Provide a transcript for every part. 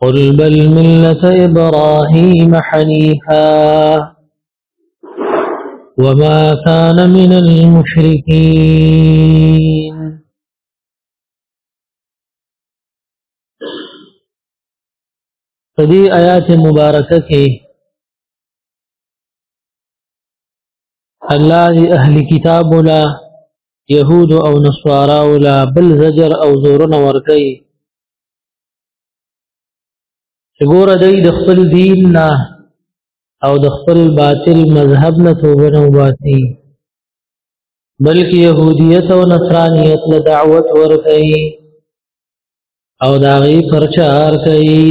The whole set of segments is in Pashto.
قل بل ملة إبراهيم حنيفا وما كان من المشركين فدي آيات مباركة كي الله أهل كتابنا يهود او نصارا ولا بل زجر او زورن ورکي ګور دای د خپل دین نه او د خپل باطل مذهب نه توبه نه واسي بلکې يهوديت او نصرانيت له دعوت ورکي او داغي پرچار کوي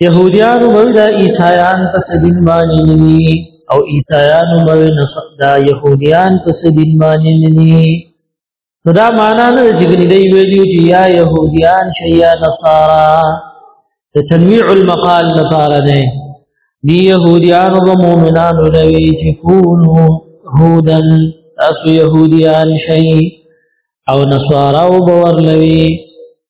يهوديان ودا عيسایان پس دین باندې نوي او عيسایان ودا نصدا يهوديان پس دین باندې نوي نو دا معنا نه چې ګنې دی ویلي چې یا يهوديان شي یا نصارا د تنويع المقال لپاره نه دی يهوديان او مؤمنان نوي چې کونو هودن تاسو يهوديان شي او نصارا او باور لوي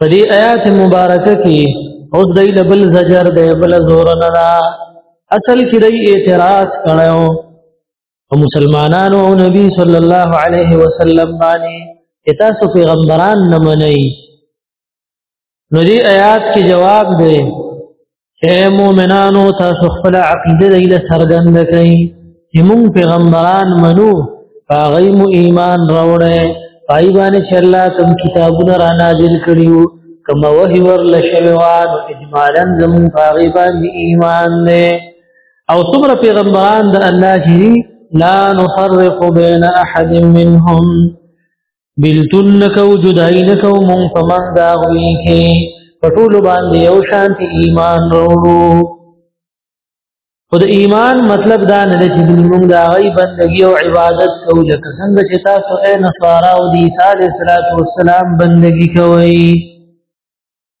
په دې آیات مبارکه کې اوس دای لبل زجر دی بل زور نه دا اصل کې دای اعتراض کړو او مسلمانانو او نبی صلی الله علیه وسلم باندې تاسو پیغمبران نه منئ نو دې آیات کې جواب دی اے مؤمنانو تاسو خپل عقیده دی له سرګند کړئ چې مونږ پیغمبران منو هغه مو ایمان راوړې پای باندې چې الله کوم کتابونه را نازل کړیو کوم وحی ور لشوان اجمالا زمون هغه باندې ایمان نه او څومره پیغمبران د الله چې لا نفرق بین احد منهم بلتون نکو جدائی نکو مون فمن داغوی کے پټول باندې یو شانتی ایمان وروړو خود ایمان مطلب دا نه چې موږ دا غي بندگی او عبادت کوو لکه څنګه چې تاسو اے نصارا او عیسی علیه السلام بندگی کوئ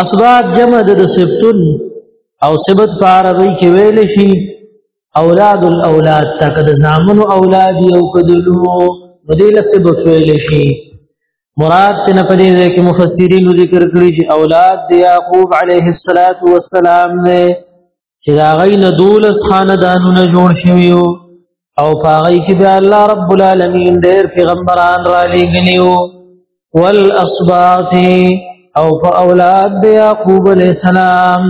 اسبات جمع د سبتون او سبت په عربی کې ویل شي اولاد الاولاد تک د زامن اولاد یو کدلو بدیل سبت ویل شي مراد تن په دې کې مفسرین ذکر کړی چې اولاد د یعقوب علیه السلام نه چې دا غي نه دولس خاندانونه جوړ شوي او پاغي کې به الله رب العالمین ډېر پیغمبران را لېګنیو والاسباط او په اولاد د یعقوب علی السلام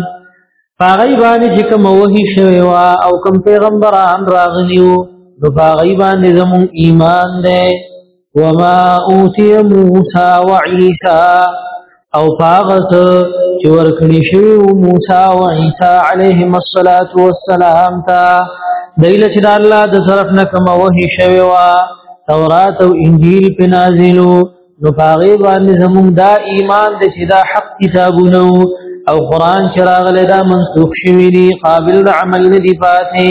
پاغي باندې چې کوم وਹੀ شوی وا او کوم پیغمبران راغلیو نو پاغي باندې زموږ ایمان دی وما اوتی موسی و عیسی او فاغس چې ورکړي شوی موسی او عیسی علیهم الصلاۃ والسلام تا دیل چې د الله د طرف نه کوم وحی شوی وا تورات او انجیل په نازلو نو پاغه باندې زموږ دا ایمان د چې دا حق کتابونه او قران چې راغلی دا منسوخ شوی دی قابل د عمل نه دی پاتې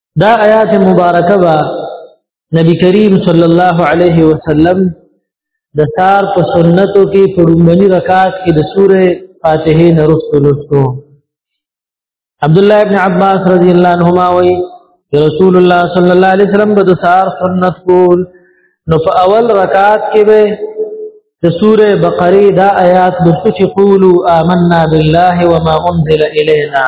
دا آیات مبارکه با نبی کریم صلی الله علیه وسلم د سار په سنتو کې په لومړي رکعات کې د سوره فاتحه نه رسو لوستو عبد الله ابن عباس رضی الله عنهما وی رسول الله صلی الله علیه وسلم د سار سنت کول نو په اول رکعات کې به د سوره بقره دا آیات لوستو چې قولوا آمنا بالله وما انزل الینا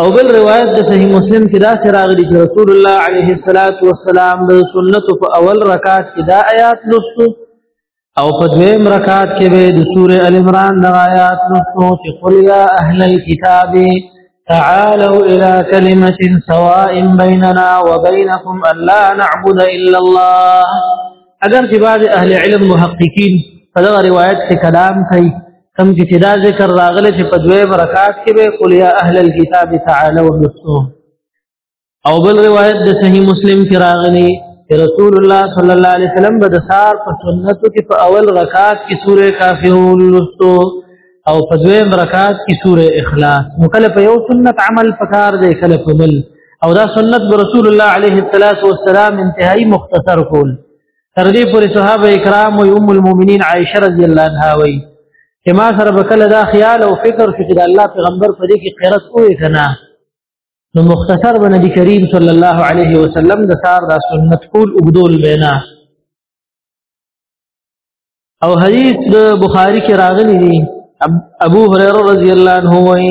او بل روایت د صحیح مسلم کې دا سراغلی چې رسول الله عليه الصلاة والسلام د سنت په اول رکعت کې دا آیات لوستو او په دویم رکعت کې به د سوره ال عمران د آیات لوستو چې قل یا اهل الكتاب تعالوا الى كلمه سواء بيننا وبينكم الا نعبد الا الله اگر چې بعض اهل علم محققین په دا روایت کې کلام کوي کم کې چې دا ذکر راغلی چې په دویم رکعت کې به قل یا اهل الكتاب تعالوا نصوم او بل روایت د صحیح مسلم کې راغلی چې رسول الله صلی الله علیه وسلم به د سار په سنتو کې په اول رکعت کې سوره کافرون لستو او په دویم رکعت کې سوره اخلاص نو کله په یو سنت عمل پکار دی کله په بل او دا سنت رسول الله علیه الصلاۃ والسلام انتهایی مختصر کول تر دې پورې صحابه کرام او ام المؤمنین عائشه رضی الله عنها وایي چې ما سره به کله دا خیال او فکر شو چې د الله پیغمبر په دې کې قرت وې کنه نو مختصر به نبی کریم صلی الله علیه وسلم د سار دا سنت کول وګدول بینا او حدیث د بخاری کې راغلی دی ابو هريره رضی الله عنه وایي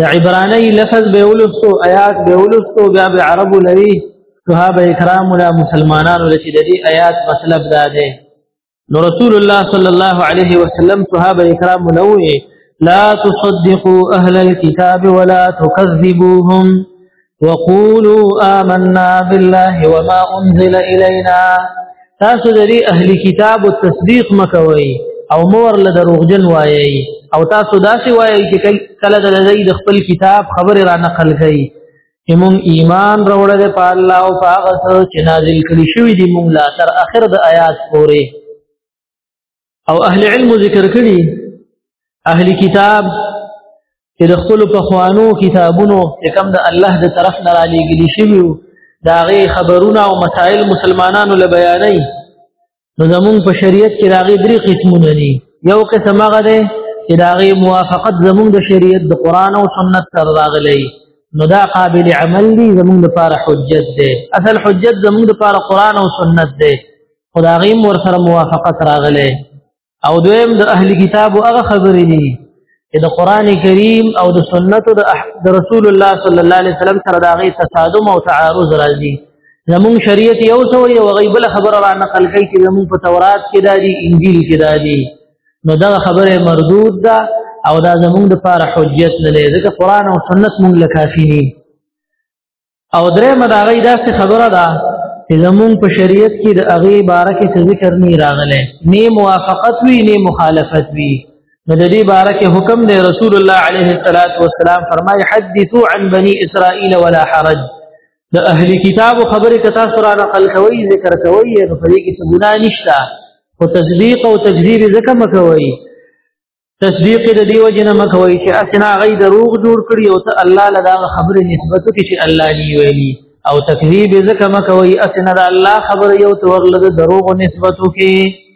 د عبرانی لفظ به ولستو آیات به ولستو بیا به عرب لوي صحابه کرام ولا مسلمانانو لچې د دې آیات مطلب دا دی نو رسول الله صلی الله علیه وسلم صحابه کرام نوې لا تصدقوا اهل الكتاب ولا تكذبوهم وقولوا آمنا بالله وما انزل الينا تاسو د دې اهل کتاب تصدیق مکوئ او مور له دروغجن وایي او تاسو داسې وایي چې کله د دې د خپل کتاب خبر را نقل کړي چې مونږ ایمان راوړل په الله او په هغه چې نازل کړی شوی دی مونږ لا تر اخر د آیات پورې او اهل علم ذکر کړي اهل کتاب چې د خپل په خوانو کتابونو چې کوم د الله د طرف نه را لېږلي شوي دا غي خبرونه او مسائل مسلمانانو له بیانې نو زمونږ په شریعت کې دا غي درې قسمونه دي یو قسم هغه دی چې دا غي موافقت زمونږ د شریعت د قران او سنت سره راغلي نو دا قابل عمل دی زمونږ لپاره حجت دی اصل حجت زمونږ لپاره قران او سنت دی خدای مور سره موافقت راغله او دویم د اهل کتاب هغه خبرې دي چې د قران کریم او د سنت د رسول الله صلی الله علیه وسلم سره د هغه تصادم او تعارض راځي زمون شریعت یو څو یو غیب له خبره را نقل کوي چې زمون په تورات کې دادي انجیل کې دادي نو دا خبره مردود ده او دا زمون د پاره حجت نه لري ځکه قران او سنت مونږ لکافي نه او درې مداغی داسې خبره ده چې زمون په شریعت کې د هغه باره کې څه ذکر نه راغلی نه موافقت وی نه مخالفت وی نو د دې باره کې حکم دی رسول الله علیه الصلاۃ والسلام فرمایي حدثوا عن بني اسرائيل ولا حرج د اهلی کتاب خبرې کتا سره نقل کوي ذکر کوي نو په دې کې څه ګناه نشته او تصدیق او تکذیب ځکه مکوي تصدیق د دیو جن مکوي چې اسنا غي دروغ جوړ کړی او ته الله لدا خبره نسبت کې چې الله دی ویلي او تکذیب زکه مکوي اسنا د الله خبره یو تو ورلد دروغ نسبت کې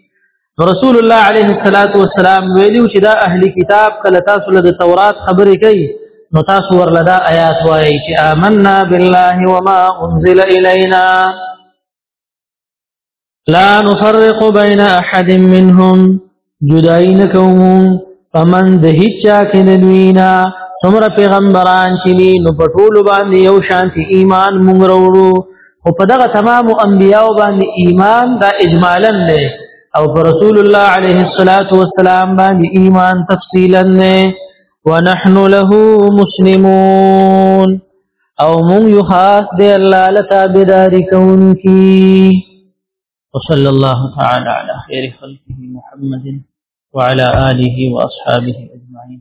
رسول الله عليه الصلاه والسلام ویلو چې دا اهلي کتاب کله تاسو له تورات خبرې کوي نو تاسو ورلدا آیات وایي چې آمنا بالله وما انزل الینا لا نفرق بين احد منهم جداین کوم فمن د هیڅ چا کې نه دوینا څومره پیغمبران چې دي نو په ټولو باندې یو شانتي ایمان مونږ وروړو او په دغه تمام انبیاو باندې ایمان دا اجمالا نه او پر رسول الله عليه الصلاة والسلام باندې ایمان تفصیلا نه ونحن له مسلمون او مونږ یو خاص دی الله لتابداري کوونکی وصلى الله تعالى على خير خلقه محمد وعلى آله وأصحابه أجمعين